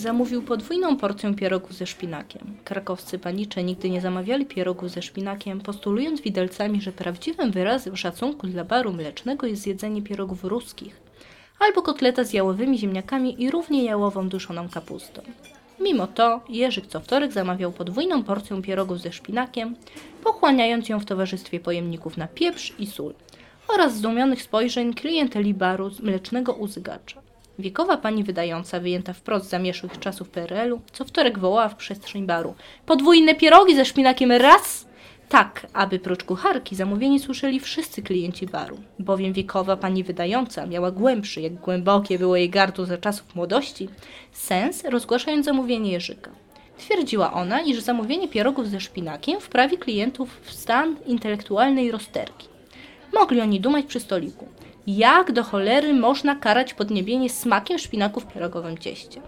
zamówił podwójną porcję pierogów ze szpinakiem. Krakowscy panicze nigdy nie zamawiali pierogów ze szpinakiem, postulując widelcami, że prawdziwym wyrazem szacunku dla baru mlecznego jest jedzenie pierogów ruskich, albo kotleta z jałowymi ziemniakami i równie jałową duszoną kapustą. Mimo to Jerzyk co wtorek zamawiał podwójną porcję pierogów ze szpinakiem, pochłaniając ją w towarzystwie pojemników na pieprz i sól oraz zdumionych spojrzeń klienteli baru mlecznego uzygacza. Wiekowa pani wydająca, wyjęta wprost z zamieszłych czasów PRL-u, co wtorek wołała w przestrzeń baru. Podwójne pierogi ze szpinakiem raz! Tak, aby prócz kucharki zamówienie słyszeli wszyscy klienci baru, bowiem wiekowa pani wydająca miała głębszy, jak głębokie było jej gardło za czasów młodości, sens rozgłaszając zamówienie Jerzyka. Twierdziła ona, iż zamówienie pierogów ze szpinakiem wprawi klientów w stan intelektualnej rozterki. Mogli oni dumać przy stoliku. Jak do cholery można karać podniebienie smakiem szpinaku w pierogowym cieście?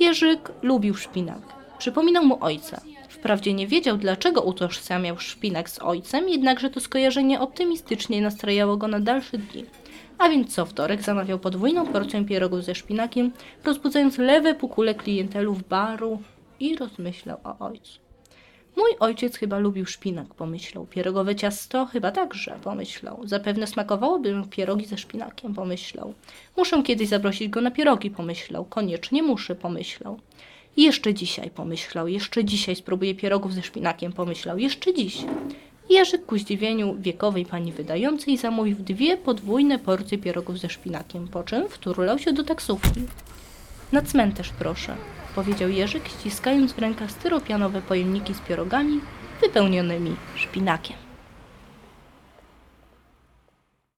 Jerzyk lubił szpinak. Przypominał mu ojca. Wprawdzie nie wiedział, dlaczego utożsamiał szpinak z ojcem, jednakże to skojarzenie optymistycznie nastrajało go na dalsze dni. A więc co wtorek zamawiał podwójną porcję pierogów ze szpinakiem, rozbudzając lewe pukule klientelów baru i rozmyślał o ojcu. Mój ojciec chyba lubił szpinak, pomyślał. Pierogowe ciasto chyba także, pomyślał. Zapewne smakowałoby pierogi ze szpinakiem, pomyślał. Muszę kiedyś zaprosić go na pierogi, pomyślał. Koniecznie muszę, pomyślał. Jeszcze dzisiaj, pomyślał. Jeszcze dzisiaj spróbuję pierogów ze szpinakiem, pomyślał. Jeszcze dziś. Jerzyk ku zdziwieniu wiekowej pani wydającej zamówił dwie podwójne porcje pierogów ze szpinakiem, po czym wturlał się do taksówki. Na cmentarz proszę, powiedział Jerzyk, ściskając w rękach styropianowe pojemniki z pierogami wypełnionymi szpinakiem.